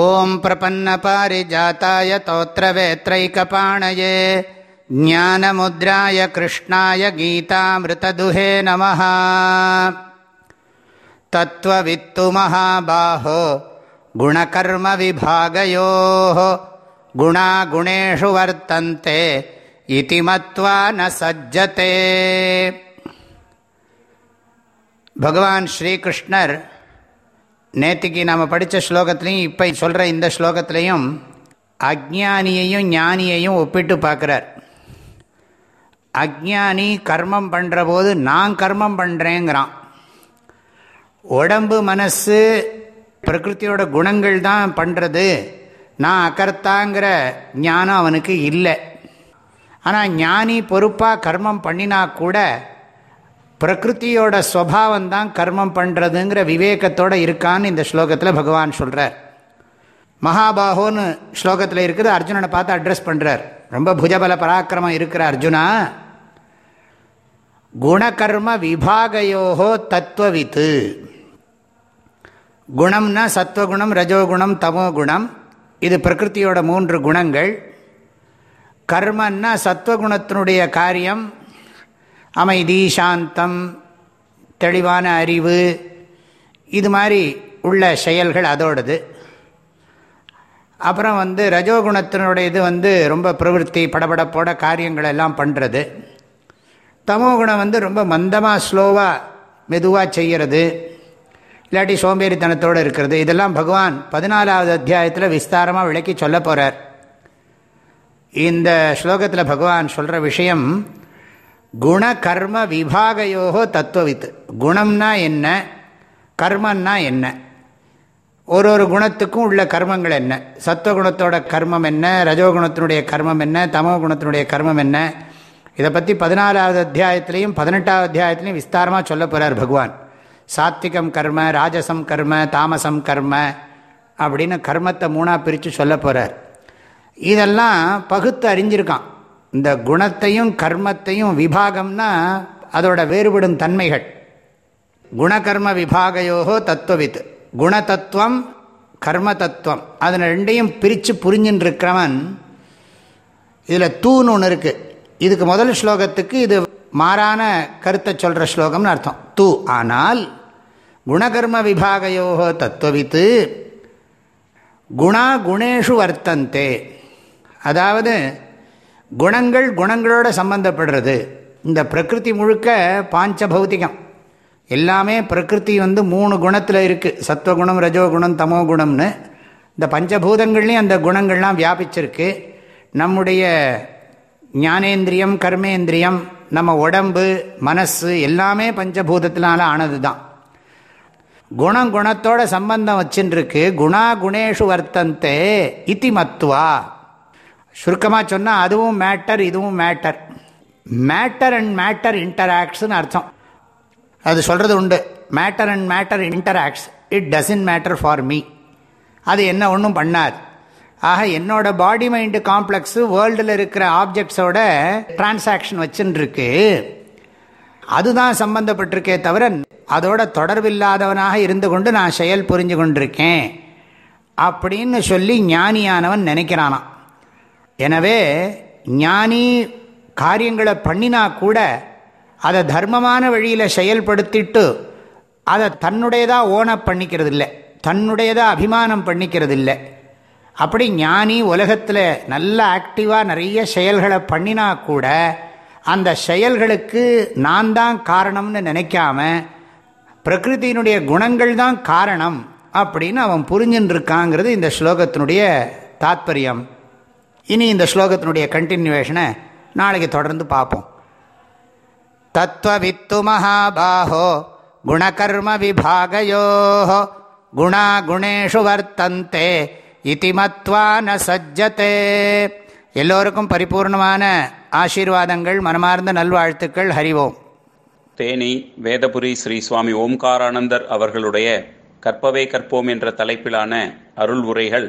ॐ प्रपन्नपारिजाताय तोत्रवेत्रैकपाणये, ज्ञानमुद्राय कृष्णाय गीतामृतदुहे नमः। तत्त्ववित्तु महाबाहो, गुणकर्मविभागयोः, गुणागुणेषु वर्तन्ते, इति मत्वा न सज्जते। भगवान् श्रीकृष्णर् நேற்றுக்கு நாம் படித்த ஸ்லோகத்துலேயும் இப்போ சொல்கிற இந்த ஸ்லோகத்துலேயும் அக்ஞானியையும் ஞானியையும் ஒப்பிட்டு பார்க்குறார். அக்ஞானி கர்மம் பண்ணுற போது நான் கர்மம் பண்ணுறேங்கிறான் உடம்பு மனசு பிரகிருத்தியோட குணங்கள் தான் பண்ணுறது நான் அக்கர்த்தாங்கிற ஞானம் அவனுக்கு இல்லை. ஆனால் ஞானி பொறுப்பாக கர்மம் பண்ணினா கூட பிரகிருத்தியோட ஸ்வபாவம் தான் கர்மம் பண்ணுறதுங்கிற விவேகத்தோடு இருக்கான்னு இந்த ஸ்லோகத்தில் பகவான் சொல்கிறார் மகாபாகோன்னு ஸ்லோகத்தில் இருக்குது அர்ஜுனனை பார்த்து அட்ரஸ் பண்ணுறார் ரொம்ப புஜபல பராக்கிரமம் இருக்கிற அர்ஜுனா குணகர்ம விபாகையோகோ தத்துவவித்து குணம்னா சத்வகுணம் ரஜோகுணம் தமோ குணம் இது பிரகிருத்தியோட மூன்று குணங்கள். கர்மன்னா சத்வகுணத்தினுடைய காரியம் அமைதி சாந்தம் தெளிவான அறிவு இது மாதிரி உள்ள செயல்கள் அதோடது. அப்புறம் வந்து ரஜோகுணத்தினுடைய இது வந்து ரொம்ப பிரவருத்தி படபடப்போட காரியங்கள் எல்லாம் பண்ணுறது தமோகுணம் வந்து ரொம்ப மந்தமாக ஸ்லோவாக மெதுவாக செய்கிறது இல்லாட்டி சோம்பேறித்தனத்தோடு இருக்கிறது. இதெல்லாம் பகவான் பதினாலாவது அத்தியாயத்தில் விஸ்தாரமாக விளக்கி சொல்ல போகிறார் இந்த ஸ்லோகத்தில் பகவான் சொல்கிற விஷயம் குண கர்ம விபாகையோகோ தத்துவவித்து. குணம்னா என்ன? கர்மன்னா என்ன? ஒரு ஒரு குணத்துக்கும் உள்ள கர்மங்கள் என்ன? சத்துவகுணத்தோட கர்மம் என்ன? ரஜோகுணத்தினுடைய கர்மம் என்ன? தமோ குணத்தினுடைய கர்மம் என்ன? இதை பற்றி பதினாலாவது அத்தியாயத்திலையும் பதினெட்டாவது அத்தியாயத்திலையும் விஸ்தாரமாக சொல்ல போகிறார் பகவான். சாத்விகம் கர்ம ராஜசம் கர்ம தாமசம் கர்ம அப்படின்னு கர்மத்தை மூணாக பிரித்து சொல்ல போகிறார் இதெல்லாம் பகுத்து அறிஞ்சிருக்கான். இந்த குணத்தையும் கர்மத்தையும் விபாகம்னா அதோட வேறுபடும் தன்மைகள். குணகர்ம விபாகையோகோ தத்துவவித் குணதத்துவம் கர்ம தத்துவம் அதில் ரெண்டையும் பிரித்து புரிஞ்சுன்னு இருக்கிறவன் இதில் தூன்னு ஒன்று இருக்குது இதுக்கு முதல் ஸ்லோகத்துக்கு இது மாறான கருத்தை சொல்கிற ஸ்லோகம்னு அர்த்தம். தூ. ஆனால் குணகர்ம விபாகையோகோ தத்துவவித்து குணா குணேஷு வர்த்தந்தே. அதாவது குணங்கள் குணங்களோட சம்பந்தப்படுறது. இந்த பிரகிருதி முழுக்க பாஞ்ச பௌத்திகம் எல்லாமே பிரகிருதி வந்து மூணு குணத்தில் இருக்குது சத்வகுணம் ரஜோகுணம் தமோ குணம்னு இந்த பஞ்சபூதங்கள்லேயும் அந்த குணங்கள்லாம் வியாபிச்சிருக்கு. நம்முடைய ஞானேந்திரியம் கர்மேந்திரியம் நம்ம உடம்பு மனசு எல்லாமே பஞ்சபூதத்தினால ஆனது தான் குணம் குணத்தோட சம்பந்தம் வச்சுருக்கு குணா குணேஷு வர்த்தந்தே இத்தி மத்துவா சுருக்கமாக சொன்னால் அதுவும் மேட்டர் இதுவும் மேட்டர் மேட்டர் அண்ட் மேட்டர் இன்டராக்ட்ஸ்னு அர்த்தம். அது சொல்கிறது உண்டு. Matter and matter interacts it doesn't matter for me அது என்ன ஒன்றும் பண்ணாது. ஆக என்னோட பாடி மைண்டு காம்ப்ளெக்ஸு வேர்ல்டில் இருக்கிற ஆப்ஜெக்ட்ஸோட டிரான்சாக்ஷன் வச்சுருக்கு அதுதான் சம்பந்தப்பட்டிருக்கே தவிர அதோட தொடர்பில்லாதவனாக இருந்து கொண்டு நான் செயல் புரிஞ்சு கொண்டிருக்கேன். அப்படின்னு சொல்லி ஞானியானவன் நினைக்கிறானான் எனவே ஞானி காரியங்களை பண்ணினா கூட அதை தர்மமான வழியில் செயல்படுத்திட்டு அதை தன்னுடையதாக ஓனப் பண்ணிக்கிறது இல்லை தன்னுடையதாக அபிமானம் பண்ணிக்கிறது இல்லை அப்படி ஞானி உலகத்தில் நல்ல ஆக்டிவாக நிறைய செயல்களை பண்ணினா கூட அந்த செயல்களுக்கு நான் தான் காரணம்னு நினைக்காம பிரகிருத்தினுடைய குணங்கள் தான் காரணம் அப்படின்னு அவன் புரிஞ்சுன்னு இருக்காங்கிறது இந்த ஸ்லோகத்தினுடைய தாத்பரியம். இனி இந்த ஸ்லோகத்தினுடைய கண்டினியூவேஷனை நாளைக்கு தொடர்ந்து பார்ப்போம். தத்துவவித்து மகாபாஹோ குணகர்ம விபாகையோ குணா குணேஷு வர்த்தந்தே இதி மத்வா ந சஜ்ஜத்தே எல்லோருக்கும் பரிபூர்ணமான ஆசீர்வாதங்கள் மனமார்ந்த நல்வாழ்த்துக்கள் ஹரிவோம் தேனி வேதபுரி ஸ்ரீ சுவாமி ஓம்காரானந்தர் அவர்களுடைய கற்பவே கற்போம் என்ற தலைப்பிலான அருள் உரைகள்